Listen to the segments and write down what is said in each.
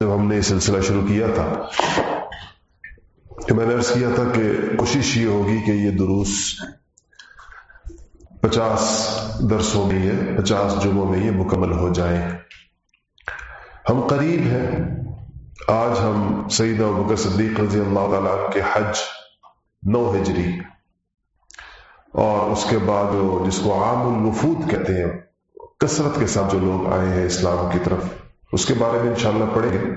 جب ہم نے یہ سلسلہ شروع کیا تھا کہ میں نے عرض کیا تھا کہ کوشش یہ ہوگی کہ یہ دروس پچاس درسوں میں یہ پچاس جمعوں میں یہ مکمل ہو جائیں۔ ہم قریب ہیں۔ آج ہم سعید بکر صدیق رضی اللہ تعالیٰ کے حج نو ہجری۔ اور اس کے بعد جس کو عام الوفود کہتے ہیں، کثرت کے ساتھ جو لوگ آئے ہیں اسلام کی طرف۔ اس کے بارے میں انشاءاللہ پڑھیں گے۔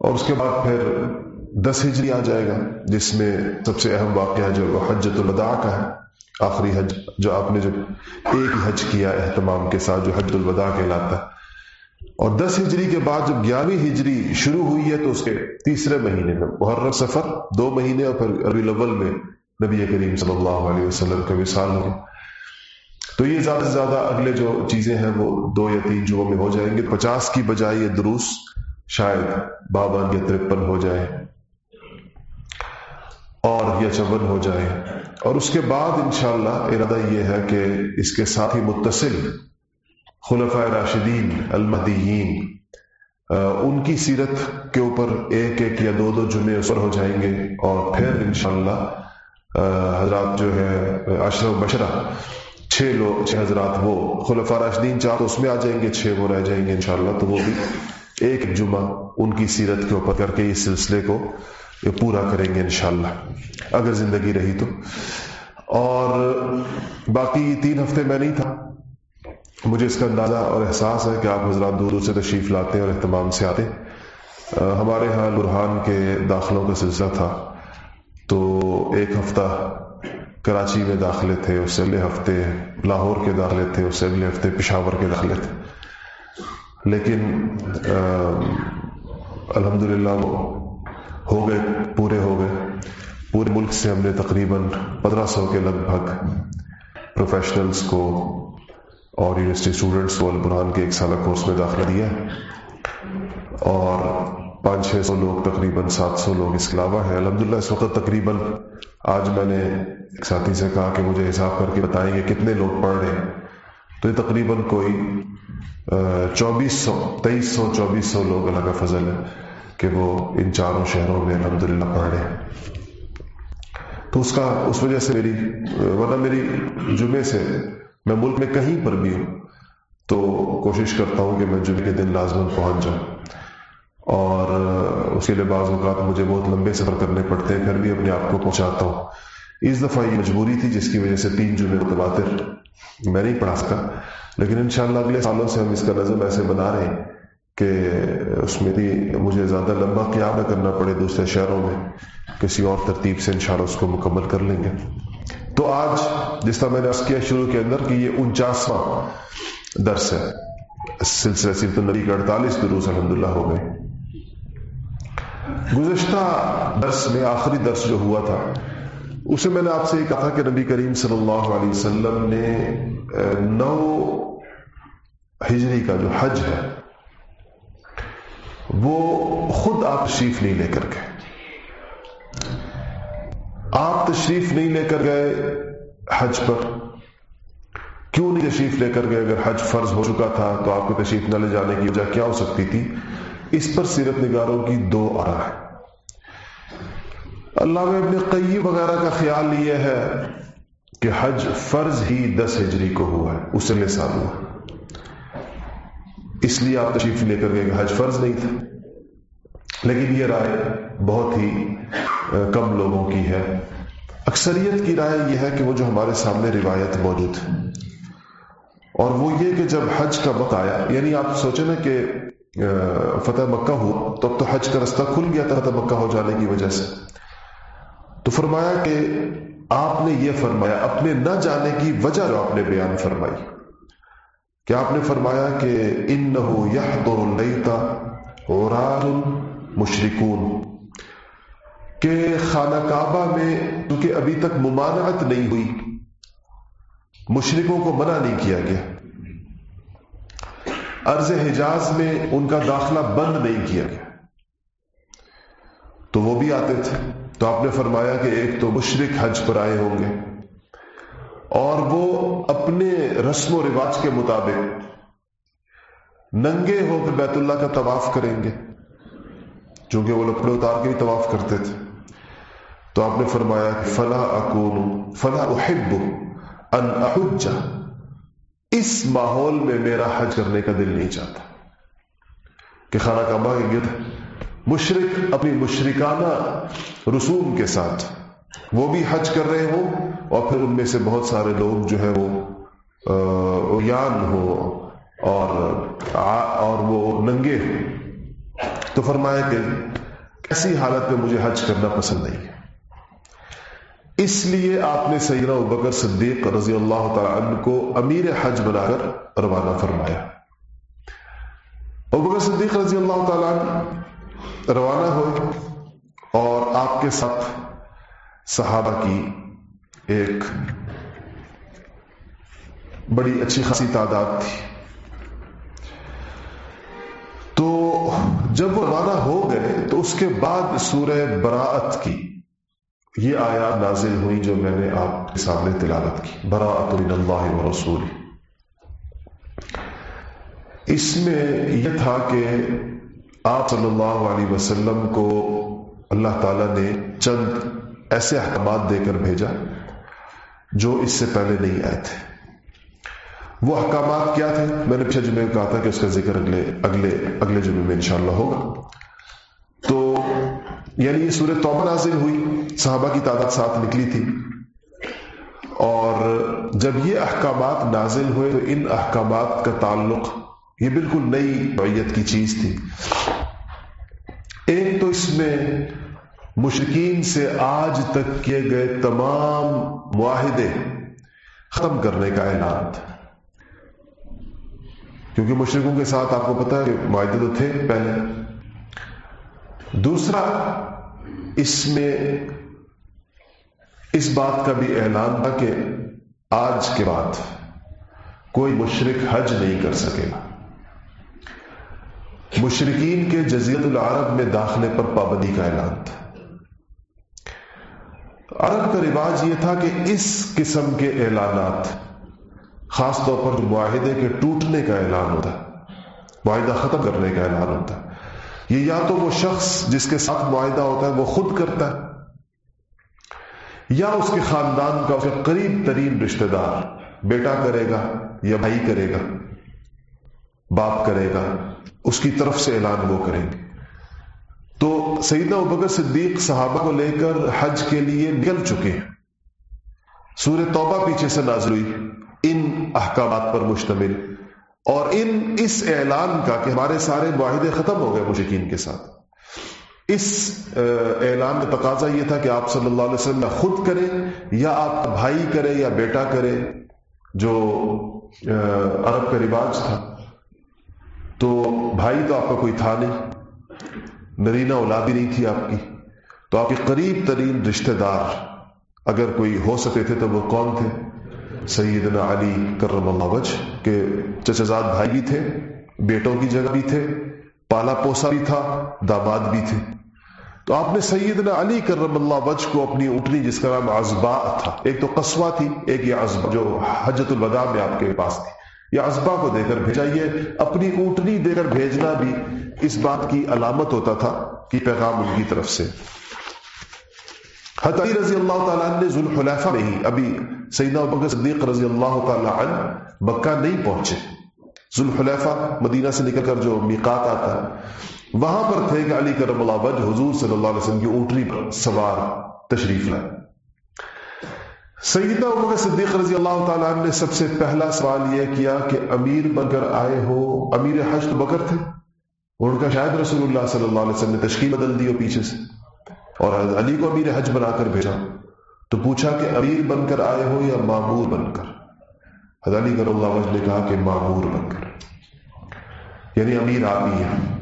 اور اس کے بعد پھر دس ہجری آ جائے گا، جس میں سب سے اہم واقعہ جو حجت الوداع کا ہے، آخری حج جو آپ نے جو ایک حج کیا اہتمام کے ساتھ جو حج الوداع کہلاتا ہے۔ اور دس ہجری کے بعد جب گیارہویں ہجری شروع ہوئی ہے تو اس کے تیسرے مہینے میں محرم سفر، دو مہینے اور پھر ابھی الاول میں نبی کریم صلی اللہ علیہ وسلم کا وصال ہو تو یہ زیادہ سے زیادہ اگلے جو چیزیں ہیں وہ دو یا تین جمعوں میں ہو جائیں گے۔ پچاس کی بجائے یہ دروس شاید بابن یا ترپن ہو جائے اور یا چون ہو جائے۔ اور اس کے بعد انشاءاللہ ارادہ یہ ہے کہ اس کے ساتھ ہی متصل خلفۂ راشدین المدین ان کی سیرت کے اوپر ایک ایک یا دو دو جمعے اس پر ہو جائیں گے۔ اور پھر انشاءاللہ حضرات جو ہے اشرف بشرہ چھ لوگ، چھ حضرات، وہ خلفا راشدین چار، تو اس میں آ جائیں گے، چھ وہ رہ جائیں گے انشاءاللہ، تو وہ بھی ایک جمعہ ان کی سیرت کے اوپر کر کے اس سلسلے کو یہ پورا کریں گے انشاءاللہ، اگر زندگی رہی تو۔ اور باقی تین ہفتے میں نہیں تھا، مجھے اس کا اندازہ اور احساس ہے کہ آپ حضرات دور دور سے تشریف لاتے ہیں اور اہتمام سے آتے۔ ہمارے ہاں برہان کے داخلوں کا سلسلہ تھا، تو ایک ہفتہ کراچی میں داخلے تھے، اس سے اگلے ہفتے لاہور کے داخلے تھے، اس سے اگلے ہفتے پشاور کے داخلے تھے۔ لیکن الحمد للہ وہ ہو گئے، پورے ہو گئے۔ پورے ملک سے ہم نے تقریباً پندرہ سو کے لگ بھگ پروفیشنلز کو اور یونیورسٹی اسٹوڈنٹس کو البرحان کے ایک سالہ کورس میں داخلہ دیا۔ اور پانچ چھ سو لوگ، تقریباً سات سو لوگ اس کے علاوہ ہیں۔ الحمد للہ اس وقت تقریباً آج میں نے ایک ساتھی سے کہا کہ مجھے حساب کر کے بتائیں گے کتنے لوگ پڑھ رہے ہیں۔ تو یہ تقریباً کوئی چوبیس سو تیئیس سو چوبیس سو لوگ اللہ کا فضل ہے کہ وہ ان چاروں شہروں میں الحمد للہ پڑھ رہے ہیں۔ تو اس کا، اس وجہ سے میری، ورنہ میری جمعے سے میں ملک میں کہیں پر بھی ہوں تو کوشش کرتا ہوں کہ میں جمعے کے دن لازمن پہنچ جاؤں۔ اور اس کے لیے بعض اوقات مجھے بہت لمبے سفر کرنے پڑتے ہیں، پھر بھی اپنے آپ کو پہنچاتا ہوں۔ اس دفعہ یہ مجبوری تھی، جس کی وجہ سے تین جمعے متبادر میں نہیں پڑھا سکا۔ لیکن انشاءاللہ اگلے سالوں سے ہم اس کا نظم ایسے بنا رہے ہیں کہ اس میں بھی مجھے زیادہ لمبا قیام نہ کرنا پڑے دوسرے شہروں میں، کسی اور ترتیب سے انشاءاللہ اس کو مکمل کر لیں گے۔ تو آج جس طرح میں نے کیا شروع کے اندر کہ یہ انچاسواں درس ہے۔ سلسلہ سیرت النبی کا اڑتالیس دروس الحمد للہ ہو گئے۔ گزشتہ درس میں، آخری درس جو ہوا تھا، اسے میں نے آپ سے یہ کہا تھا کہ نبی کریم صلی اللہ علیہ وسلم نے نو ہجری کا جو حج ہے، وہ خود آپ تشریف نہیں لے کر گئے۔ آپ تشریف نہیں لے کر گئے حج پر۔ کیوں نہیں تشریف لے کر گئے؟ اگر حج فرض ہو چکا تھا تو آپ کو تشریف نہ لے جانے کی وجہ کیا ہو سکتی تھی؟ اس پر سیرت نگاروں کی دو آرا ہے اللہ ابن قیب وغیرہ کا خیال یہ ہے کہ حج فرض ہی دس ہجری کو ہوا ہے، اس لے سال ہوا اس لیے آپ تشریف لے کر گئے کہ حج فرض نہیں تھا۔ لیکن یہ رائے بہت ہی کم لوگوں کی ہے۔ اکثریت کی رائے یہ ہے کہ وہ جو ہمارے سامنے روایت موجود ہے۔ اور وہ یہ کہ جب حج کا وقت آیا یعنی آپ سوچیں نا کہ فتح مکہ ہوا تو اب تو حج کا رستہ کھل گیا تھا، فتح مکہ ہو جانے کی وجہ سے۔ تو فرمایا کہ آپ نے یہ فرمایا، اپنے نہ جانے کی وجہ جو آپ نے بیان فرمائی۔ کہ آپ نے فرمایا کہ ان نہ مشرقون کہ خانہ کعبہ میں کیونکہ ابھی تک ممانعت نہیں ہوئی مشرقوں کو منع نہیں کیا گیا۔ عرض حجاز میں ان کا داخلہ بند نہیں کیا گیا۔ تو وہ بھی آتے تھے۔ تو آپ نے فرمایا کہ ایک تو مشرق حج پر آئے ہوں گے۔ اور وہ اپنے رسم و رواج کے مطابق ننگے ہو کر بیت اللہ کا طواف کریں گے۔ چونکہ وہ لپڑے اتار کے بھی طواف کرتے تھے۔ تو آپ نے فرمایا کہ فلا اکون فلا احب ان احج اس ماحول میں میرا حج کرنے کا دل نہیں چاہتا۔ کہ خانہ کعبہ کے گرد مشرق اپنی مشرکانہ رسوم کے ساتھ وہ بھی حج کر رہے ہوں اور پھر ان میں سے بہت سارے لوگ جو ہے وہ یان ہو اور اور وہ ننگے ہوں۔ تو فرمایا کہ ایسی حالت میں مجھے حج کرنا پسند نہیں ہے۔ اس لیے آپ نے سیدنا بکر صدیق رضی اللہ تعالیٰ عنہ کو امیر حج بنا کر روانہ فرمایا۔ ابکر صدیق رضی اللہ تعالیٰ عنہ روانہ ہوئے اور آپ کے ساتھ صحابہ کی ایک بڑی اچھی خاصی تعداد تھی۔ تو جب وہ روانہ ہو گئے تو اس کے بعد سورہ براعت کی یہ آیات نازل ہوئی جو میں نے آپ کے سامنے تلاوت کی۔ براءت من اللہ و رسول۔ اس میں یہ تھا کہ آپ صلی اللہ علیہ وسلم کو اللہ تعالی نے چند ایسے احکامات دے کر بھیجا جو اس سے پہلے نہیں آئے تھے۔ وہ احکامات کیا تھے؟ میں نے پچھلے جمعے کہا تھا کہ اس کا ذکر اگلے اگلے اگلے جمعے میں انشاءاللہ ہوگا۔ یعنی یہ سورت توبہ نازل ہوئی، صحابہ کی تعداد ساتھ نکلی تھی۔ اور جب یہ احکامات نازل ہوئے تو ان احکامات کا تعلق یہ بالکل نئی نوعیت کی چیز تھی۔ ایک تو اس میں مشرقین سے آج تک کیے گئے تمام معاہدے ختم کرنے کا اعلان تھا۔ کیونکہ مشرقوں کے ساتھ آپ کو پتا ہے کہ معاہدے تو تھے پہلے۔ دوسرا اس میں اس بات کا بھی اعلان تھا کہ آج کے بعد کوئی مشرق حج نہیں کر سکے گا۔ مشرقین کے جزیرت العرب میں داخلے پر پابندی کا اعلان تھا۔ عرب کا رواج یہ تھا کہ اس قسم کے اعلانات خاص طور پر معاہدے کے ٹوٹنے کا اعلان ہوتا ہے معاہدہ ختم کرنے کا اعلان ہوتا۔ ہے یہ یا تو وہ شخص جس کے ساتھ معاہدہ ہوتا ہے، وہ خود کرتا ہے، یا اس کے خاندان کا اس کے قریب ترین رشتہ دار بیٹا کرے گا یا بھائی کرے گا، باپ کرے گا، اس کی طرف سے اعلان وہ کریں گے۔ تو سیدنا ابکر صدیق صحابہ کو لے کر حج کے لیے نکل چکے ہیں۔ سورہ توبہ پیچھے سے نازل ہوئی، ان احکامات پر مشتمل۔ اور ان اس اعلان کا کہ ہمارے سارے معاہدے ختم ہو گئے مشکین کے ساتھ۔ اس اعلان میں تقاضا یہ تھا کہ آپ صلی اللہ علیہ وسلم خود کرے یا آپ بھائی کرے یا بیٹا کرے جو عرب کا رواج تھا۔ تو بھائی تو آپ کا کوئی تھا نہیں نرینا اولادی نہیں تھی آپ کی۔ تو آپ کے قریب ترین رشتہ دار اگر کوئی ہو سکتے تھے تو وہ کون تھے؟ سیدنا علی کرم اللہ وجہ کے چچزاد بھائی بھی تھے، بیٹوں کی جگہ بھی تھے، پالا پوسا بھی تھا، داماد بھی تھے۔ تو آپ نے سیدنا علی کرم اللہ وجہ کو اپنی اٹھنی جس کا نام ازبا تھا، ایک تو قصبہ تھی، ایک یہ ازبا جو حجت الوداع میں آپ کے پاس تھی۔ یہ ازبا کو دے کر بھیجا یہ اپنی اونٹنی دے کر بھیجنا بھی اس بات کی علامت ہوتا تھا کہ پیغام ان کی طرف سے۔ حتی رضی اللہ تعالیٰ نے ذوالحلیفہ میں ہی، ابھی سیدنا بکر صدیق رضی اللہ تعالیٰ عنہ مکہ نہیں پہنچے۔ ذوالحلیفہ مدینہ سے نکل کر جو میقات آتا ہے، وہاں پر تھے کہ علی کرم اللہ وجہ حضور صلی اللہ علیہ وسلم کی اونٹری پر سوار تشریف لائے۔ سیدنا بکر صدیق رضی اللہ تعالیٰ عنہ نے سب سے پہلا سوال یہ کیا کہ امیر بن کر آئے ہو، امیر حج تو بکر تھے؟ اور ان کا شاید رسول اللہ صلی اللہ علیہ وسلم نے تشکیل بدل دی ہو پیچھے سے۔ اور علی کو امیر حج بنا کر بھیجا۔ تو پوچھا کہ امیر بن کر آئے ہو یا معمور بن کر؟ حضرت علی کر اللہ وجہ نے کہا کہ معمور بن کر۔ یعنی امیر آپ ہی ہے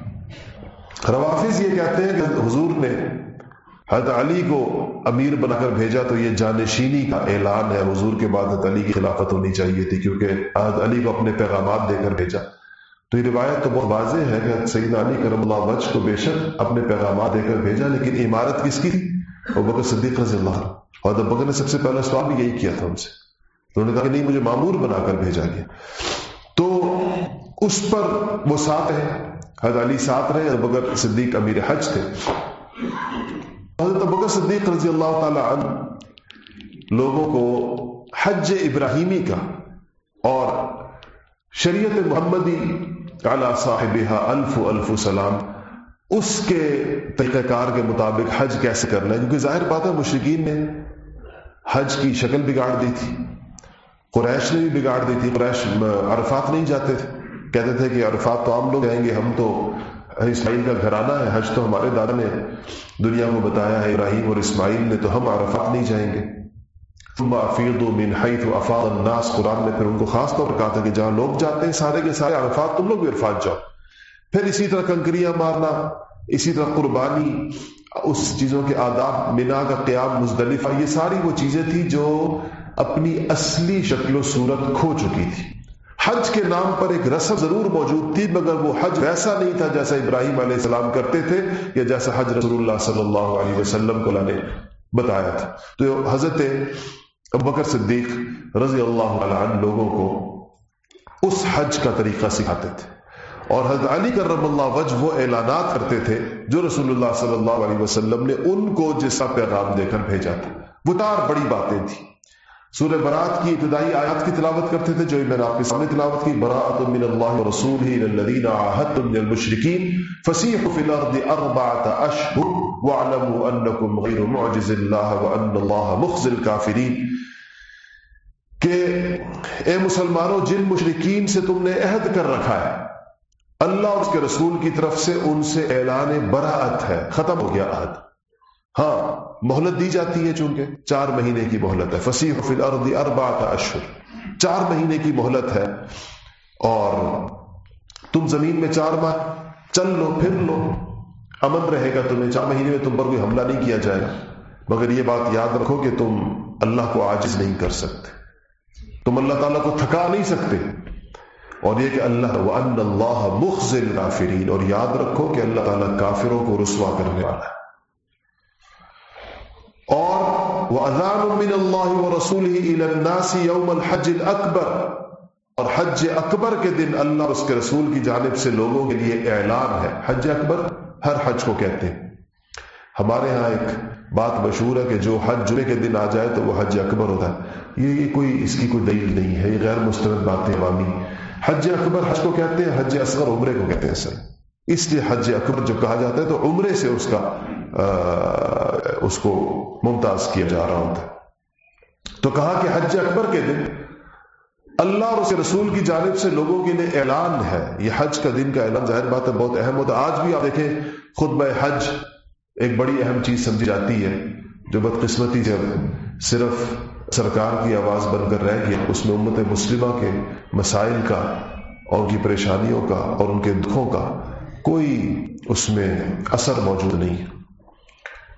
روافظ یہ کہتے ہیں کہ حضور نے حضرت علی کو امیر بنا کر بھیجا تو یہ جانشینی کا اعلان ہے۔ حضور کے بعد حضرت علی کی خلافت ہونی چاہیے تھی کیونکہ حضرت علی کو اپنے پیغامات دے کر بھیجا۔ تو یہ روایت تو بہت واضح ہے کہ سید علی کرم اللہ وجہ کو بے شک اپنے پیغامات دے کر بھیجا، لیکن عمارت کس کی اور بکر صدیق رضی اللہ اور بکر نے سب سے پہلا سوال بھی یہی کیا تھا ان سے۔ انہوں نے کہا کہ نہیں، مجھے معمور بنا کر بھیجا گیا۔ تو اس پر وہ ساتھ ہے حضرت علی ساتھ رہے اور بکر صدیق امیر حج تھے۔ حضرت بکر صدیق رضی اللہ تعالی عنہ لوگوں کو حج ابراہیمی کا اور شریعت محمدی اعلی صاحب الف الف سلام، اس کے طریقہ کار کے مطابق حج کیسے کرنا ہے؟ کیونکہ ظاہر بات ہے مشرقین نے حج کی شکل بگاڑ دی تھی، قریش نے بھی بگاڑ دی تھی، قریش عرفات نہیں جاتے تھے۔ کہتے تھے کہ عرفات تو عام لوگ جائیں گے، ہم تو اسماعیل کا گھرانہ ہے، حج تو ہمارے دادا نے دنیا کو بتایا ہے، ابراہیم اور اسماعیل نے تو ہم عرفات نہیں جائیں گے۔ من حیث افاظ الناس قرآن نے پھر ان کو خاص طور پر کہا تھا کہ جہاں لوگ جاتے ہیں سارے کے سارے عرفات تم لوگ بھی عرفات جاؤ۔ پھر اسی طرح کنکریاں مارنا، اسی طرح قربانی، اس چیزوں کے آداب، مینا کا قیام، مزدلفہ، یہ ساری وہ چیزیں تھیں جو اپنی اصلی شکل و صورت کھو چکی تھی۔ حج کے نام پر ایک رسم ضرور موجود تھی، مگر وہ حج ویسا نہیں تھا جیسا ابراہیم علیہ السلام کرتے تھے یا جیسا حج رسول اللہ صلی اللہ علیہ وسلم کو نے بتایا تھا۔ تو حضرت اب بکر صدیق رضی اللہ عنہ لوگوں کو اس حج کا طریقہ سکھاتے تھے اور حضرت علی کرم اللہ وجہ وہ اعلانات کرتے تھے جو رسول اللہ صلی اللہ علیہ وسلم نے ان کو جس کا پیغام دے کر بھیجا تھا۔ وہ چار بڑی باتیں تھیں۔ سورہ برات کی ابتدائی آیات کی تلاوت کرتے تھے، جو میں نے آپ کے سامنے تلاوت کی۔ برات من اللہ رسول ہی الذین عاہدتم من المشرکین فسیحوا فی الارض اربعۃ اشہر۔ واعلموا انکم غیر معجز اللہ وان اللہ مخزی الکافرین کہ اے مسلمانوں، جن مشرکین سے تم نے عہد کر رکھا ہے، اللہ اس کے رسول کی طرف سے ان سے اعلان براعت ہے، ختم ہو گیا عہد۔ ہاں مہلت دی جاتی ہے چونکہ چار مہینے کی مہلت ہے۔ فصیح فی الارض اربع کا اشہر۔ چار مہینے کی مہلت ہے اور تم زمین میں چار ماہ چل لو، پھر لو۔ امن رہے گا، تمہیں چار مہینے میں تم پر کوئی حملہ نہیں کیا جائے گا۔ مگر یہ بات یاد رکھو کہ تم اللہ کو عاجز نہیں کر سکتے۔ تم اللہ تعالیٰ کو تھکا نہیں سکتے۔ اور یہ کہ اللہ، وَأَنَّ اللَّهَ مُخْزِ الْكَافِرِينَ اور یاد رکھو کہ اللہ تعالیٰ کافروں کو رسوا کرنے والا ہے۔ اور وَأَذَانٌ مِّنَ اللَّهِ وَرَسُولِهِ إِلَى النَّاسِ يَوْمَ الْحَجِّ الْأَكْبَرِ۔ اور حج اکبر کے دن اللہ اس کے رسول کی جانب سے لوگوں کے لیے اعلان ہے۔ حج اکبر ہر حج کو کہتے ہیں۔ ہمارے ہاں ایک بات مشہور ہے کہ جو حج جمعے کے دن آ جائے تو وہ حج اکبر ہوتا ہے۔ یہ کوئی اس کی کوئی دلیل نہیں ہے، یہ غیر مستند باتیں عوامی حج اکبر حج کو کہتے ہیں، حج اصغر عمرے کو کہتے ہیں سر۔ اس لیے حج اکبر جو کہا جاتا ہے تو عمرے سے اس کا اس کو ممتاز کیا جا رہا ہوتا ہے۔ تو کہا کہ حج اکبر کے دن اللہ اور اس کے رسول کی جانب سے لوگوں کے لیے اعلان ہے۔ یہ حج کا دن کا اعلان، ظاہر بات ہے، بہت اہم ہوتا ہے۔ آج بھی آپ دیکھیں خود حج ایک بڑی اہم چیز سمجھی جاتی ہے۔ جو بدقسمتی جب صرف سرکار کی آواز بن کر رہ گیا اس میں امت مسلمہ کے مسائل کا، اور ان کی پریشانیوں کا، اور ان کے دکھوں کا کوئی اس میں اثر موجود نہیں۔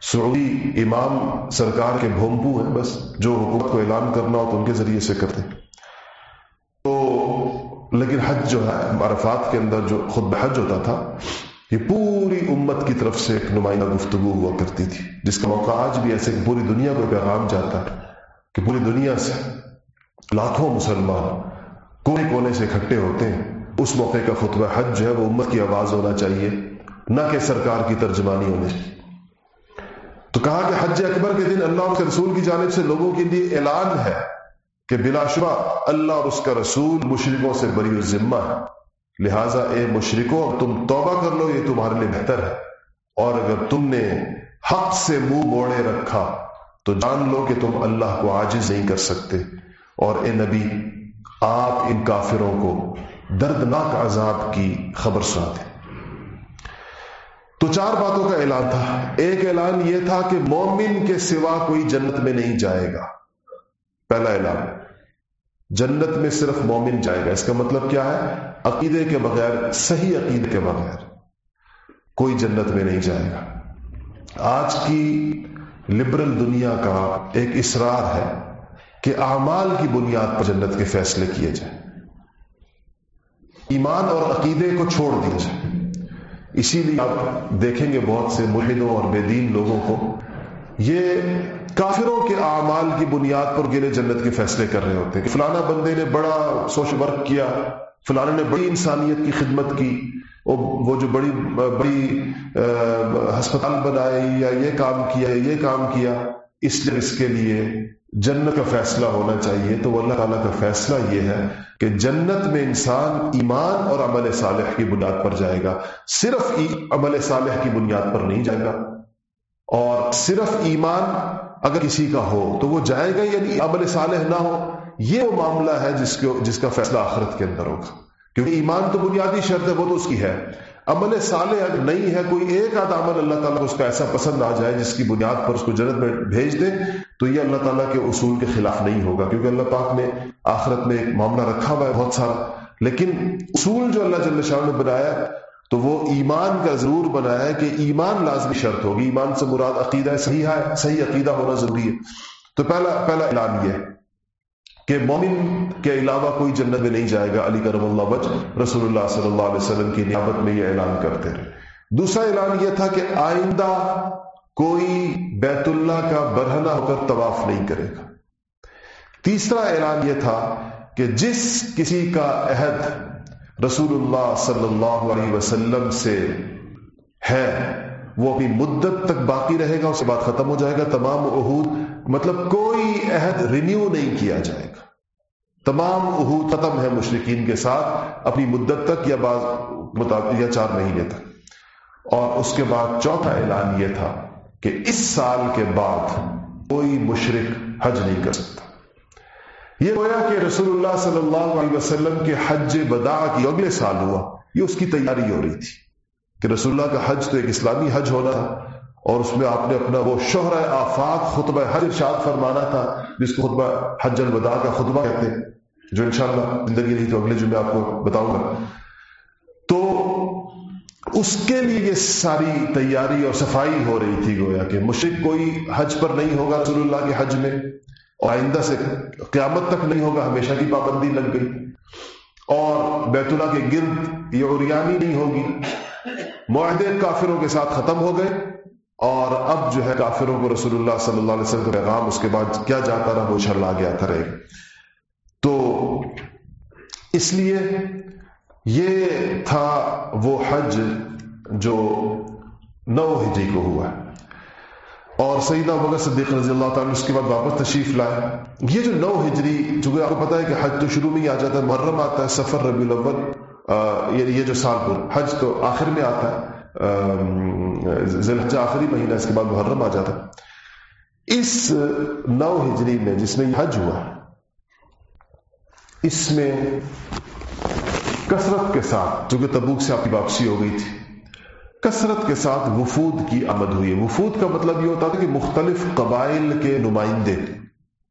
سعودی امام سرکار کے بھومپو ہیں، بس جو حکومت کو اعلان کرنا ہو تو ان کے ذریعے سے کرتے تو لیکن حج جو ہے، عرفات کے اندر جو خود حج ہوتا تھا، یہ پوری امت کی طرف سے ایک نمائندہ گفتگو ہوا کرتی تھی، جس کا موقع آج بھی ایسے پوری دنیا کو پیغام جاتا ہے کہ پوری دنیا سے لاکھوں مسلمان کونے کونے سے اکٹھے ہوتے ہیں۔ اس موقع کا خطبہ حج جو ہے، وہ امت کی آواز ہونا چاہیے، نہ کہ سرکار کی ترجمانی ہونے چاہیے تو کہا کہ حج اکبر کے دن اللہ کے رسول کی جانب سے لوگوں کے لیے اعلان ہے۔ کہ بلا شبہ اللہ اور اس کا رسول مشرقوں سے بری ذمہ ہے لہٰذا اے مشرقوں تم توبہ کر لو، یہ تمہارے لیے بہتر ہے۔ اور اگر تم نے حق سے منہ موڑے رکھا، تو جان لو کہ تم اللہ کو عاجز نہیں کر سکتے۔ اور اے نبی، آپ ان کافروں کو دردناک عذاب کی خبر سناتے۔ تو چار باتوں کا اعلان تھا۔ ایک اعلان یہ تھا کہ مومن کے سوا کوئی جنت میں نہیں جائے گا۔ پہلا اعلان۔ جنت میں صرف مومن جائے گا۔ اس کا مطلب کیا ہے؟ عقیدے کے بغیر، صحیح عقیدے کے بغیر کوئی جنت میں نہیں جائے گا۔ آج کی لبرل دنیا کا ایک اصرار ہے کہ اعمال کی بنیاد پر جنت کے فیصلے کیے جائیں۔ ایمان اور عقیدے کو چھوڑ دیا جائے۔ اسی لیے آپ دیکھیں گے بہت سے ملحدوں اور بے دین لوگوں کو، یہ کافروں کے اعمال کی بنیاد پر گرے جنت کے فیصلے کر رہے ہوتے ہیں فلانا بندے نے بڑا سوشل ورک کیا فلانا نے بڑی انسانیت کی خدمت کی، وہ جو بڑی بڑی ہسپتال بنائے یا یہ کام کیا، یہ کام کیا، اس لیے اس کے لیے جنت کا فیصلہ ہونا چاہیے۔ تو اللہ تعالیٰ کا فیصلہ یہ ہے کہ جنت میں انسان ایمان اور عمل صالح کی بنیاد پر جائے گا۔ صرف عمل صالح کی بنیاد پر نہیں جائے گا۔ اور صرف ایمان اگر کسی کا ہو تو وہ جائے گا یعنی عمل صالح نہ ہو، یہ وہ معاملہ ہے جس کو جس کا فیصلہ آخرت کے اندر ہوگا۔ کیونکہ ایمان تو بنیادی شرط ہے، وہ تو اس کی ہے۔ عمل صالح اگر نہیں ہے، کوئی ایک آدھ عمل اللہ تعالیٰ کو اس کا ایسا پسند آ جائے جس کی بنیاد پر اس کو جنت میں بھیج دے، تو یہ اللہ تعالیٰ کے اصول کے خلاف نہیں ہوگا۔ کیونکہ اللہ پاک نے آخرت میں ایک معاملہ رکھا ہوا ہے بہت سارا۔ لیکن اصول جو اللہ جل شاہ نے بنایا تو وہ ایمان کا ضرور بنایا ہے کہ ایمان لازمی شرط ہوگی۔ ایمان سے مراد عقیدہ صحیح ہے، صحیح عقیدہ ہونا ضروری ہے۔ تو پہلا پہلا اعلان یہ کہ مومن کے علاوہ کوئی جنت میں نہیں جائے گا، علی کرم اللہ بچ رسول اللہ صلی اللہ علیہ وسلم کی نیابت میں یہ اعلان کرتے رہے۔ دوسرا اعلان یہ تھا کہ آئندہ کوئی بیت اللہ کا برہنہ ہو کر طواف نہیں کرے گا۔ تیسرا اعلان یہ تھا کہ جس کسی کا عہد رسول اللہ صلی اللہ علیہ وسلم سے ہے۔ وہ اپنی مدت تک باقی رہے گا، اس کے بعد ختم ہو جائے گا۔ تمام عہود مطلب کوئی عہد رینیو نہیں کیا جائے گا۔ تمام عہود ختم ہے مشرقین کے ساتھ، اپنی مدت تک یا بعض یا چار مہینے تک۔ اور اس کے بعد چوتھا اعلان یہ تھا کہ اس سال کے بعد کوئی مشرق حج نہیں کر سکتا۔ یہ گویا کہ رسول اللہ صلی اللہ علیہ وسلم کے حج بدا کی اگلے سال ہوا، یہ اس کی تیاری ہو رہی تھی کہ رسول اللہ کا حج تو ایک اسلامی حج ہونا تھا اور اس میں آپ نے اپنا وہ شہر آفاق خطبہ حج ارشاد فرمانا تھا، جس کو خطبہ حج الوداع کا خطبہ کہتے ہیں، جو انشاءاللہ زندگی نہیں تو اگلے جمعے آپ کو بتاؤں گا۔ تو اس کے لیے یہ ساری تیاری اور صفائی ہو رہی تھی گویا کہ مشرق کوئی حج پر نہیں ہوگا رسول اللہ کے حج میں۔ اور آئندہ سے قیامت تک نہیں ہوگا، ہمیشہ کی پابندی لگ گئی۔ اور بیت اللہ کے گرد یہ اوریانی نہیں ہوگی۔ معاہدے کافروں کے ساتھ ختم ہو گئے۔ اور اب جو ہے کافروں کو رسول اللہ صلی اللہ علیہ وسلم کا پیغام، اس کے بعد کیا جاتا رہا، وہ شر لا گیا رہے۔ تو اس لیے یہ تھا وہ حج جو نو ہجری کو ہوا۔ ہے اور سیدہ بغیر صدیق رضی اللہ تعالیٰ اس کے بعد واپس تشریف لائے۔ یہ جو نو ہجری، چونکہ آپ کو پتا ہے کہ حج تو شروع میں ہی آ جاتا ہے، محرم آتا ہے، سفر ربی الاول یعنی یہ جو سال پر حج تو آخر میں آتا ہے ذلحجہ آخری مہینہ، اس کے بعد محرم آ جاتا ہے۔ اس نو ہجری میں جس میں حج ہوا، اس میں کثرت کے ساتھ، چونکہ تبوک سے آپ کی واپسی ہو گئی تھی کثرت کے ساتھ وفود کی آمد ہوئی۔ وفود کا مطلب یہ ہوتا تھا کہ مختلف قبائل کے نمائندے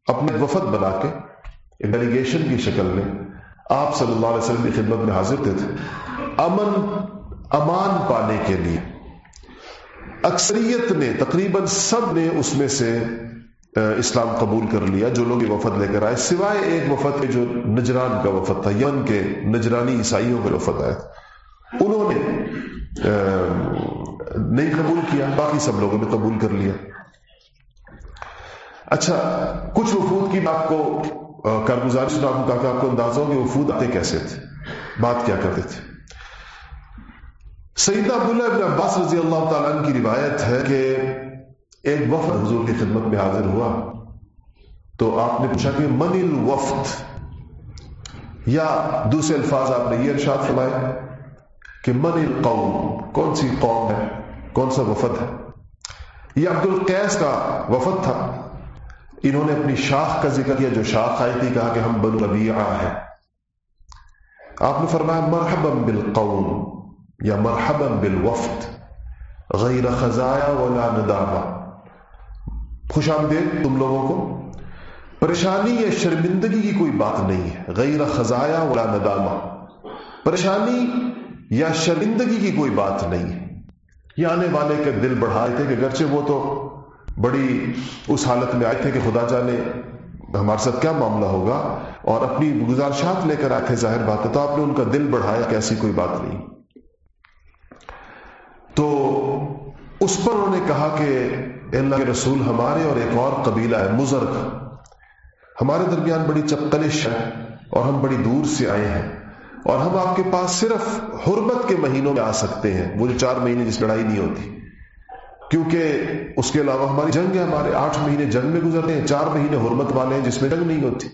اپنے وفد بنا کے ڈیلیگیشن کی شکل میں آپ صلی اللہ علیہ وسلم کی خدمت میں حاضر تھے۔ امن، امان پانے کے لیے۔ اکثریت نے، تقریباً سب نے اس میں سے اسلام قبول کر لیا، جو لوگ یہ وفد لے کر آئے۔ سوائے ایک وفد کے جو نجران کا وفد تھا، یمن کے نجرانی عیسائیوں کا وفد آئے۔ انہوں نے نہیں قبول کیا، باقی سب لوگوں نے قبول کر لیا۔ اچھا کچھ وفود کی بات کو کارگزاری سنا ہوں تاکہ آپ کو اندازہ ہو کہ وفود آتے کیسے تھے، بات کیا کرتے تھے۔ سیدہ عبداللہ ابن عباس رضی اللہ تعالیٰ عنہ کی روایت ہے کہ ایک وفد حضور کی خدمت میں حاضر ہوا۔ تو آپ نے پوچھا کہ من الوفد؟ یا دوسرے الفاظ آپ نے یہ ارشاد فرمائے۔ کہ من القوم کون سی قوم ہے؟ کون سا وفد ہے؟ یہ عبد القیس کا وفد تھا۔ انہوں نے اپنی شاخ کا ذکر کیا، جو شاخ آئی تھی، کہا کہ ہم بنو ربیعہ ہیں۔ آپ نے فرمایا، مرحبا بالقوم، یا مرحبا بالوفد، غیر خزایا ولا ندامہ۔ خوش آمدید تم لوگوں کو، پریشانی یا شرمندگی کی کوئی بات نہیں ہے۔ غیر خزایا ولا ندامہ۔ پریشانی یا شرمندگی کی کوئی بات نہیں ہے۔ یہ آنے والے کے دل بڑھائے تھے کہ گرچہ وہ تو بڑی اس حالت میں آئے تھے کہ خدا جانے ہمارے ساتھ کیا معاملہ ہوگا اور اپنی گزارشات لے کر آئے تھے ظاہر بات ہے تو آپ نے ان کا دل بڑھایا کہ ایسی کوئی بات نہیں۔ تو اس پر انہوں نے کہا کہ اللہ کے رسول ہمارے اور ایک اور قبیلہ ہے مزرق ہمارے درمیان بڑی چپکلش ہے اور ہم بڑی دور سے آئے ہیں۔ اور ہم آپ کے پاس صرف حرمت کے مہینوں میں آ سکتے ہیں۔ وہ جو چار مہینے جس لڑائی نہیں ہوتی۔ کیونکہ اس کے علاوہ ہماری جنگ ہے، ہمارے آٹھ مہینے جنگ میں گزرتے ہیں، چار مہینے حرمت والے ہیں جس میں جنگ نہیں ہوتی۔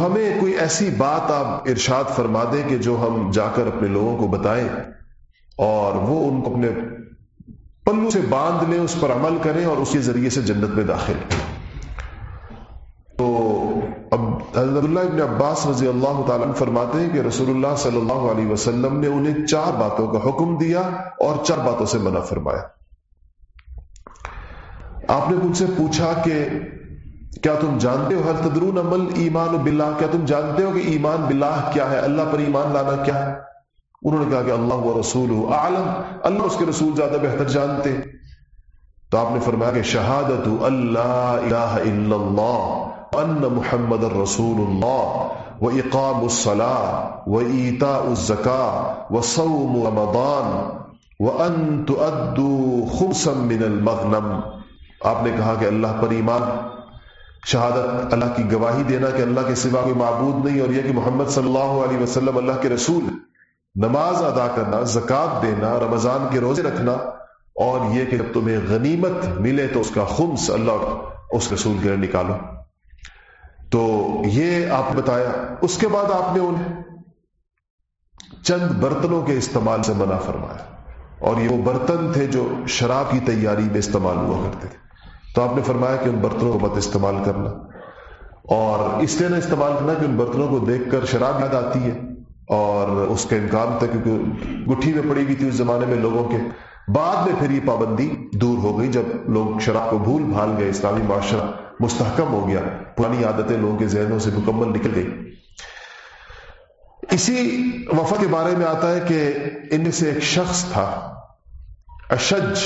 ہمیں کوئی ایسی بات آپ ارشاد فرما دیں کہ جو ہم جا کر اپنے لوگوں کو بتائیں اور وہ ان کو اپنے پلو سے باندھ لیں، اس پر عمل کریں اور اس کے ذریعے سے جنت میں داخل تو اب حضرت اللہ ابن عباس رضی اللہ تعالیٰ فرماتے ہیں کہ رسول اللہ صلی اللہ علیہ وسلم نے انہیں چار باتوں کا حکم دیا اور چار باتوں سے منع فرمایا۔ آپ نے مجھ سے پوچھا کہ کیا تم جانتے ہو ہر تدرون عمل ایمان باللہ؟ کیا تم جانتے ہو کہ ایمان باللہ کیا ہے؟ اللہ پر ایمان لانا کیا ہے؟ انہوں نے کہا کہ اللہ و رسول عالم اللہ اس کے رسول زیادہ بہتر جانتے۔ تو آپ نے فرمایا کہ شہادت اللہ الہ الا اللہ۔ ان محمد الرسول اللہ و اقام الصلاح و ایتا الزکا و سوم رمضان و ان تؤدوا خمسا من المغنم. آپ نے کہا کہ اللہ پر ایمان، شہادت اللہ کی گواہی دینا کہ اللہ کے سوا کوئی معبود نہیں، اور یہ کہ محمد صلی اللہ علیہ وسلم اللہ کے رسول. نماز ادا کرنا، زکوٰۃ دینا، رمضان کے روزے رکھنا، اور یہ کہ جب تمہیں غنیمت ملے تو اس کا خمس اللہ اس رسول کے نکالو. تو یہ آپ بتایا، اس کے بعد آپ نے انہیں چند برتنوں کے استعمال سے منع فرمایا۔ اور یہ وہ برتن تھے جو شراب کی تیاری میں استعمال ہوا کرتے تھے۔ تو آپ نے فرمایا کہ ان برتنوں کو مت استعمال کرنا۔ اور اس لیے نہ استعمال کرنا کہ ان برتنوں کو دیکھ کر شراب یاد آتی ہے۔ اور اس کا امکان تھا کیونکہ گٹھی میں پڑی ہوئی تھی اس زمانے میں لوگوں کے۔ بعد میں پھر یہ پابندی دور ہو گئی جب لوگ شراب کو بھول بھال گئے، اسلامی معاشرہ۔ مستحکم ہو گیا۔ پرانی عادتیں لوگوں کے ذہنوں سے مکمل نکل گئی۔ اسی وفا کے بارے میں آتا ہے کہ ان میں سے ایک شخص تھا، اشج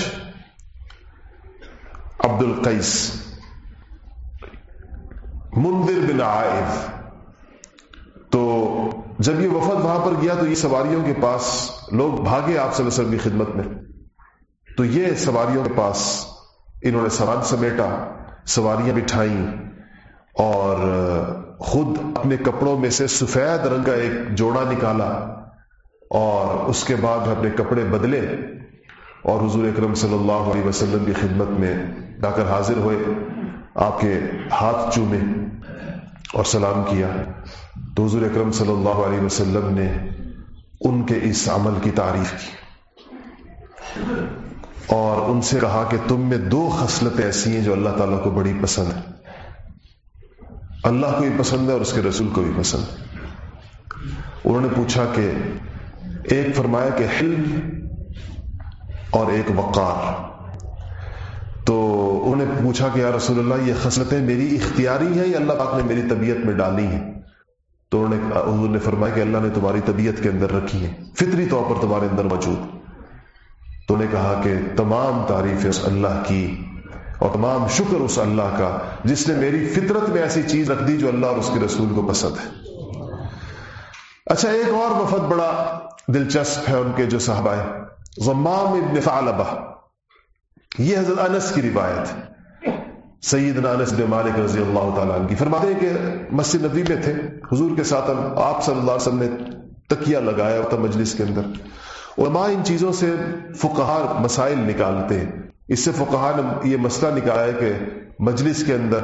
عبد القیس منذر بن عائف تو جب یہ وفد وہاں پر گیا تو یہ سواریوں کے پاس لوگ بھاگے آپ صلی اللہ علیہ وسلم کی خدمت میں۔ تو یہ سواریوں کے پاس انہوں نے سامان سمیٹا۔ سواریاں بٹھائیں اور خود اپنے کپڑوں میں سے سفید رنگ کا ایک جوڑا نکالا اور اس کے بعد اپنے کپڑے بدلے اور حضور اکرم صلی اللہ علیہ وسلم کی خدمت میں جا کر حاضر ہوئے، آپ کے ہاتھ چومے اور سلام کیا۔ تو حضور اکرم صلی اللہ علیہ وسلم نے ان کے اس عمل کی تعریف کی۔ اور ان سے کہا کہ تم میں دو خصلتیں ایسی ہیں جو اللہ تعالیٰ کو بڑی پسند ہے اللہ کو بھی پسند ہے اور اس کے رسول کو بھی پسند ہے۔ انہوں نے پوچھا کہ ایک فرمایا کہ حلم اور ایک وقار۔ تو انہوں نے پوچھا کہ یا رسول اللہ، یہ خصلتیں میری اختیاری ہیں یا اللہ پاک نے میری طبیعت میں ڈالی ہیں؟ تو انہوں نے حضور نے فرمایا کہ اللہ نے تمہاری طبیعت کے اندر رکھی ہے فطری طور پر تمہارے اندر موجود۔ تو نے کہا کہ تمام تعریف اس اللہ کی اور تمام شکر اس اللہ کا جس نے میری فطرت میں ایسی چیز رکھ دی جو اللہ اور اس کے رسول کو پسند ہے۔ اچھا ایک اور وفد بڑا دلچسپ ہے ان کے جو صحابہ ہیں، غمام ابن ثعلبہ۔ یہ حضرت انس کی روایت سیدنا انس بن مالک رضی اللہ تعالیٰ عنہ کی۔ فرماتے ہیں کہ مسجد نبی میں تھے۔ حضور کے ساتھ آپ صلی اللہ علیہ وسلم نے تکیہ لگایا ہوتا مجلس کے اندر۔ علماء ان چیزوں سے فقہا مسائل نکالتے ہیں۔ اس سے فقہا نے یہ مسئلہ نکالا ہے کہ مجلس کے اندر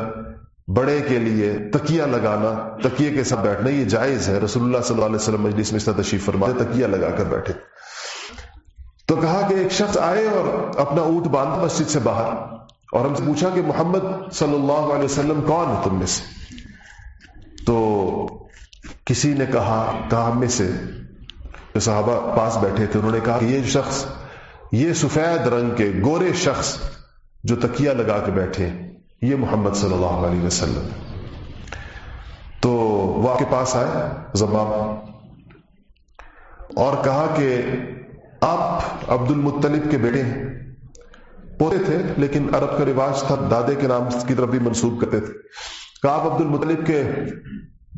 بڑے کے لیے تکیہ لگانا، تکیے کے ساتھ بیٹھنا، یہ جائز ہے۔ رسول اللہ صلی اللہ علیہ وسلم مجلس میں اس طرح تشریف فرماتے تکیہ لگا کر بیٹھے۔ تو کہا کہ ایک شخص آئے اور اپنا اونٹ باندھ مسجد سے باہر اور ہم سے پوچھا کہ محمد صلی اللہ علیہ وسلم کون ہے تم میں سے؟ تو کسی نے کہا کہا ہم میں سے۔ جو صحابہ پاس بیٹھے تھے، انہوں نے کہا کہ یہ شخص، یہ سفید رنگ کے گورے شخص جو تکیہ لگا کے بیٹھے یہ محمد صلی اللہ علیہ وسلم تو وہ آپ کے پاس آئے، زبان۔ اور کہا کہ آپ عبد المطلب کے بیٹے ہیں۔ پوتے تھے، لیکن عرب کا رواج تھا، دادے کے نام کی طرف بھی منسوب کرتے تھے۔ کہ آپ عبد المطلب کے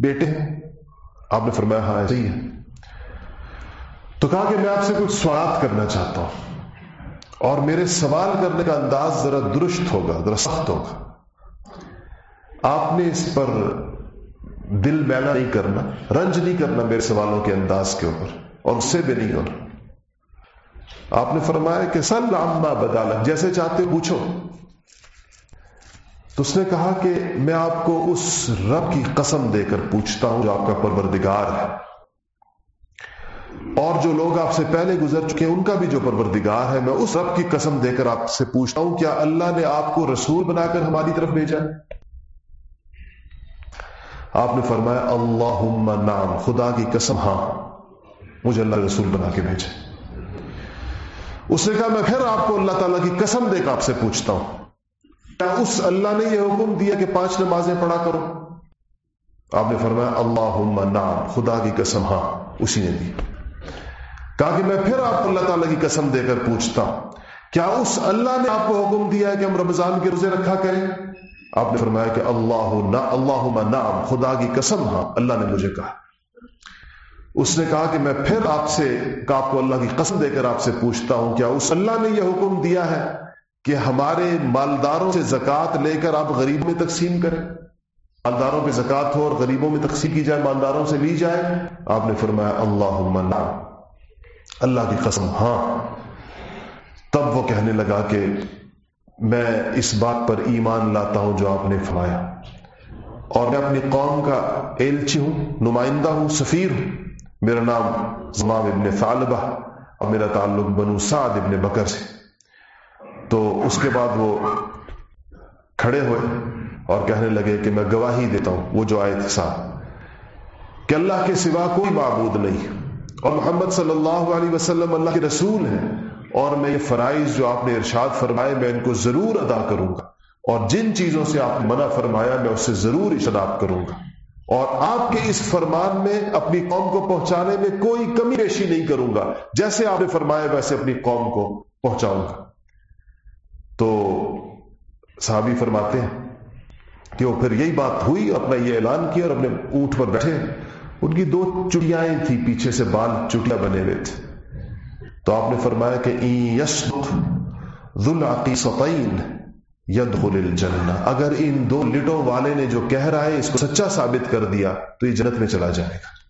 بیٹے ہیں؟ آپ نے فرمایا ہاں ایسے ہی ہے تو کہا کہ میں آپ سے کچھ سوالات کرنا چاہتا ہوں۔ اور میرے سوال کرنے کا انداز ذرا درست ہوگا، ذرا سخت ہوگا۔ آپ نے اس پر دل میلا نہیں کرنا، رنج نہیں کرنا میرے سوالوں کے انداز کے اوپر، اور اس سے بھی نہیں ہونا۔ آپ نے فرمایا کہ سل عما بدالک جیسے چاہتے پوچھو۔ تو اس نے کہا کہ میں آپ کو اس رب کی قسم دے کر پوچھتا ہوں جو آپ کا پروردگار ہے۔ اور جو لوگ آپ سے پہلے گزر چکے ہیں، ان کا بھی جو پروردگار ہے، میں اس رب کی قسم دے کر آپ سے پوچھتا ہوں، کیا اللہ نے آپ کو رسول بنا کر ہماری طرف بھیجا؟ ہے آپ نے فرمایا اللہ نام خدا کی قسم ہاں مجھے اللہ رسول بنا کے بھیجے اس نے کہا، میں پھر آپ کو اللہ تعالیٰ کی قسم دے کر آپ سے پوچھتا ہوں، کیا اس اللہ نے یہ حکم دیا کہ پانچ نمازیں پڑھا کرو آپ نے فرمایا اللہ نام خدا کی قسم ہاں اسی نے دی۔ کہا کہ میں پھر آپ کو اللہ تعالیٰ کی قسم دے کر پوچھتا ہوں، کیا اس اللہ نے آپ کو حکم دیا ہے کہ ہم رمضان کے روزے رکھا کریں؟ آپ نے فرمایا کہ اللہ اللہ نام خدا کی قسم ہاں اللہ نے مجھے کہا۔ اس نے کہا کہ میں پھر آپ سے آپ کو اللہ کی قسم دے کر آپ سے پوچھتا ہوں، کیا اس اللہ نے یہ حکم دیا ہے کہ ہمارے مالداروں سے زکات لے کر آپ غریب میں تقسیم کریں؟ مالداروں پہ زکات ہو اور غریبوں میں تقسیم کی جائے، مالداروں سے لی جائے؟ آپ نے فرمایا اللہ نام اللہ کی قسم ہاں۔ تب وہ کہنے لگا کہ میں اس بات پر ایمان لاتا ہوں جو آپ نے فرمایا۔ اور میں اپنی قوم کا ایلچی ہوں، نمائندہ ہوں، سفیر ہوں۔ میرا نام زمام ابن ثالبہ اور میرا تعلق بنو سعد ابن بکر سے۔ تو اس کے بعد وہ کھڑے ہوئے اور کہنے لگے کہ میں گواہی دیتا ہوں، وہ جو آئے تھے صاحب کہ اللہ کے سوا کوئی معبود نہیں۔ اور محمد صلی اللہ علیہ وسلم اللہ کے رسول ہیں اور میں یہ فرائض جو آپ نے ارشاد فرمائے میں ان کو ضرور ادا کروں گا اور جن چیزوں سے آپ نے منع فرمایا میں اس سے ضرور اجتناب کروں گا اور آپ کے اس فرمان میں اپنی قوم کو پہنچانے میں کوئی کمی پیشی نہیں کروں گا جیسے آپ نے فرمایا ویسے اپنی قوم کو پہنچاؤں گا تو صحابی فرماتے ہیں کہ وہ پھر یہی بات ہوئی اپنا یہ اعلان کیا اور اپنے اونٹ پر بیٹھے ان کی دو چٹیاں تھیں، پیچھے سے بال چٹیاں بنے ہوئے تھے۔ تو آپ نے فرمایا کہ اگر ان دو لٹوں والے نے جو کہہ رہا ہے، اس کو سچا ثابت کر دیا، تو یہ جنت میں چلا جائے گا۔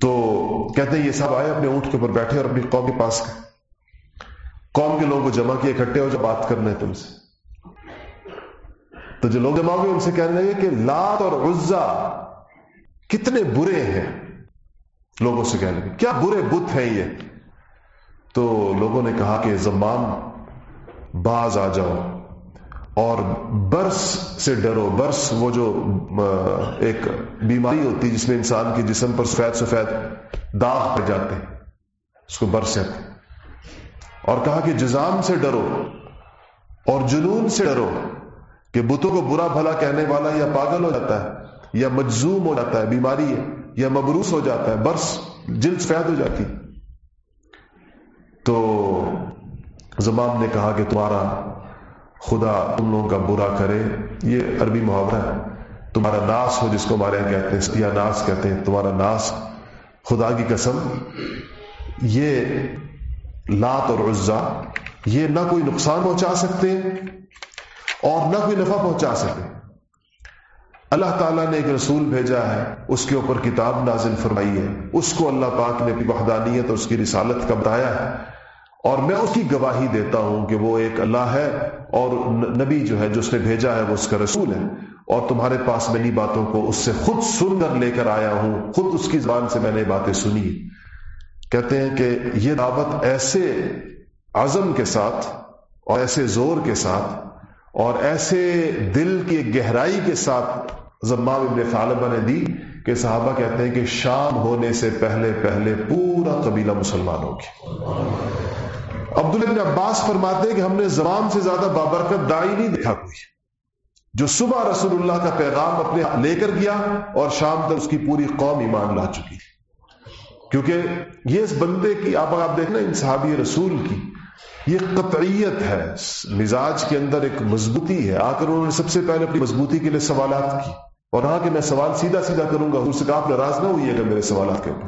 تو کہتے ہیں، یہ سب آئے اپنے اونٹ کے اوپر بیٹھے اور اپنی قوم کے پاس گئے۔ قوم کے لوگوں کو جمع کیے اکٹھے ہو جو بات کرنا ہے تم سے۔ تو جو لوگ جمع ہوئے، ان سے کہنے لگے کہ لات اور عزا کتنے برے ہیں لوگوں سے کہنے لگے کیا برے بت ہیں یہ؟ تو لوگوں نے کہا کہ زمام باز آ جاؤ۔ اور برس سے ڈرو۔ برس وہ جو ایک بیماری ہوتی جس میں انسان کے جسم پر سفید سفید داغ پڑ جاتے ہیں، اس کو برس کہتے اور کہا کہ جزام سے ڈرو اور جنون سے ڈرو کہ بتوں کو برا بھلا کہنے والا یا پاگل ہو جاتا ہے۔ یا مجزوم ہو جاتا ہے بیماری ہے، یا مبروس ہو جاتا ہے، برس، جلد سفید ہو جاتی۔ تو زمان نے کہا کہ تمہارا خدا تم لوگوں کا برا کرے، یہ عربی محاورہ ہے۔ تمہارا ناس ہو، جس کو ہمارے کہتے ہیں یا ناس کہتے ہیں، تمہارا ناس خدا کی قسم۔ یہ لات اور عزا یہ نہ کوئی نقصان پہنچا سکتے اور نہ کوئی نفع پہنچا سکتے۔ اللہ تعالیٰ نے ایک رسول بھیجا ہے، اس کے اوپر کتاب نازل فرمائی ہے۔ اس کو اللہ پاک نے اپنی وحدانیت اور اس کی رسالت کا بتایا ہے۔ اور میں اس کی گواہی دیتا ہوں کہ وہ ایک اللہ ہے اور نبی جو ہے، جو اس نے بھیجا ہے، وہ اس کا رسول ہے۔ اور تمہارے پاس میں باتوں کو اس سے خود سن کر لے کر آیا ہوں۔ خود اس کی زبان سے میں نے باتیں سنی۔ کہتے ہیں کہ یہ دعوت ایسے عزم کے ساتھ اور ایسے زور کے ساتھ اور ایسے دل کی گہرائی کے ساتھ زمام ابن طالبہ نے دی کہ صحابہ کہتے ہیں کہ شام ہونے سے پہلے پہلے پورا قبیلہ مسلمان ہو گیا۔ عبداللہ عباس فرماتے ہیں کہ ہم نے زمام سے زیادہ بابرکت دائی نہیں دیکھا کوئی۔ جو صبح رسول اللہ کا پیغام اپنے لے کر گیا اور شام تک اس کی پوری قوم ایمان لا چکی۔ کیونکہ یہ اس بندے کی آپ آپ دیکھنا ان صحابی رسول کی، یہ قطعیت ہے۔ مزاج کے اندر ایک مضبوطی ہے۔ آ کر انہوں نے سب سے پہلے اپنی مضبوطی کے لیے سوالات کی اور کہا کہ میں سوال سیدھا سیدھا کروں گا اس سے کہا آپ ناراض نہ ہوئی اگر میرے سوالات کے اوپر۔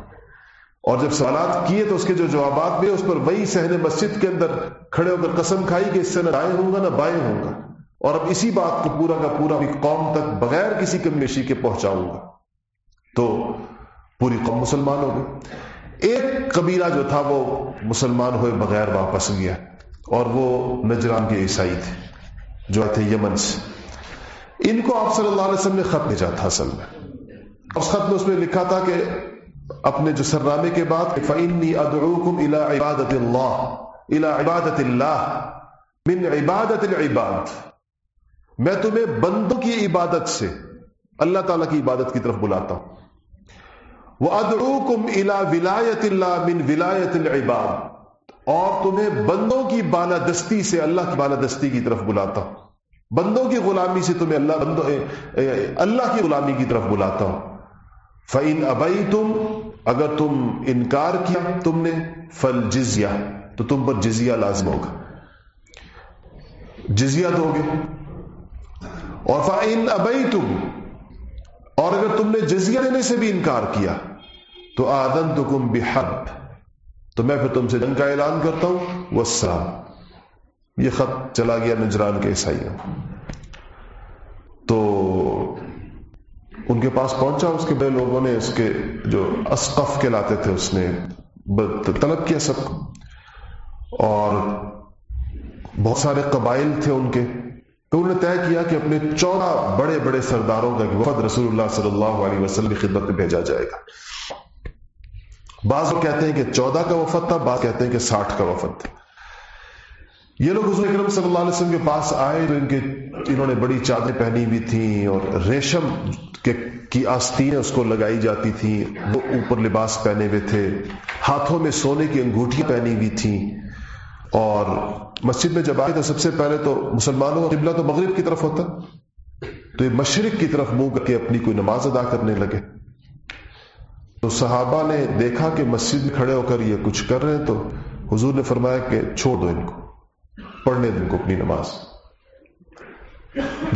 اور جب سوالات کیے تو اس کے جو جوابات بھی اس پر وہی سہن مسجد کے اندر کھڑے ہو کر قسم کھائی کہ اس سے نہ دائیں ہوں گا نہ بائیں ہوں گا۔ اور اب اسی بات کو پورا کا پورا بھی قوم تک بغیر کسی کمیشی کے پہنچاؤں گا۔ تو پوری قوم مسلمان ہو گئی۔ ایک قبیلہ جو تھا وہ مسلمان ہوئے بغیر واپس گیا اور وہ نجران کے عیسائی تھے، جو تھے یمن سے۔ ان کو آپ صلی اللہ علیہ وسلم نے خط بھیجا تھا اصل میں۔ اس خط میں اس میں لکھا تھا کہ اپنے جو سرنامے کے بعد فعنی ادعوکم الى عبادت اللہ الى عبادت اللہ من عبادت العباد۔ میں تمہیں بندوں کی عبادت سے، اللہ تعالیٰ کی عبادت کی طرف بلاتا ہوں۔ وہ ادعوکم الى ولایت اللہ من ولایت العباد۔ اور تمہیں بندوں کی بالادستی سے، اللہ کی بالادستی کی طرف بلاتا ہوں۔ بندوں کی غلامی سے تمہیں اللہ بندوں اللہ کی غلامی کی طرف بلاتا ہوں۔ فعین ابئی تم اگر تم انکار کیا تم نے فل جزیا تو تم پر جزیہ لازم ہوگا۔ جزیہ دو گے۔ اور فعین ابئی تم اور اگر تم نے جزیہ دینے سے بھی انکار کیا، تو آدن تو کم تو میں پھر تم سے جنگ کا اعلان کرتا ہوں۔ وہ یہ خط چلا گیا نجران کے عیسائیوں۔ تو ان کے پاس پہنچا، اس کے بڑے لوگوں نے اس کے جو اسقف کے لاتے تھے، اس نے طلب کیا سب اور بہت سارے قبائل تھے ان کے۔ تو انہوں نے طے کیا کہ اپنے چودہ بڑے بڑے سرداروں کا وفد رسول اللہ صلی اللہ علیہ وسلم کی خدمت میں بھیجا جائے گا۔ بعض کہتے ہیں کہ چودہ کا وفد تھا، بعض کہتے ہیں کہ ساٹھ کا وفد تھا۔ یہ لوگ حضور اکرم صلی اللہ علیہ وسلم کے پاس آئے تو ان کے انہوں نے بڑی چادریں پہنی ہوئی تھیں اور ریشم کے کی آستینیں اس کو لگائی جاتی تھیں۔ وہ اوپر لباس پہنے ہوئے تھے۔ ہاتھوں میں سونے کی انگوٹھیاں پہنی ہوئی تھیں۔ اور مسجد میں جب آئے تو سب سے پہلے تو مسلمانوں کا قبلہ تو مغرب کی طرف ہوتا۔ تو یہ مشرق کی طرف منہ کر کے اپنی کوئی نماز ادا کرنے لگے۔ تو صحابہ نے دیکھا کہ مسجد میں کھڑے ہو کر یہ کچھ کر رہے ہیں تو حضور نے فرمایا کہ چھوڑ دو ان کو۔ پڑھنے دیں کو اپنی نماز۔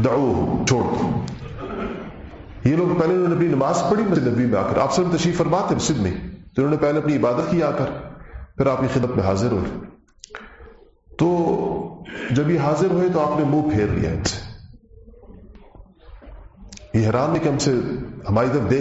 دعو چھوڑ دو۔ یہ لوگ پہلے انہوں نے اپنی نماز پڑھی، مسجد نبی میں آ کر۔ آپ سب تشریف فرما تھے مسجد میں۔ تو انہوں نے پہلے اپنی عبادت کی آ کر۔ پھر آپ کی خدمت میں حاضر ہوئے۔ تو جب یہ حاضر ہوئے تو آپ نے منہ پھیر لیا ان سے۔ یہ حیران ہے کہ ہم سے ہماری طرف دیکھ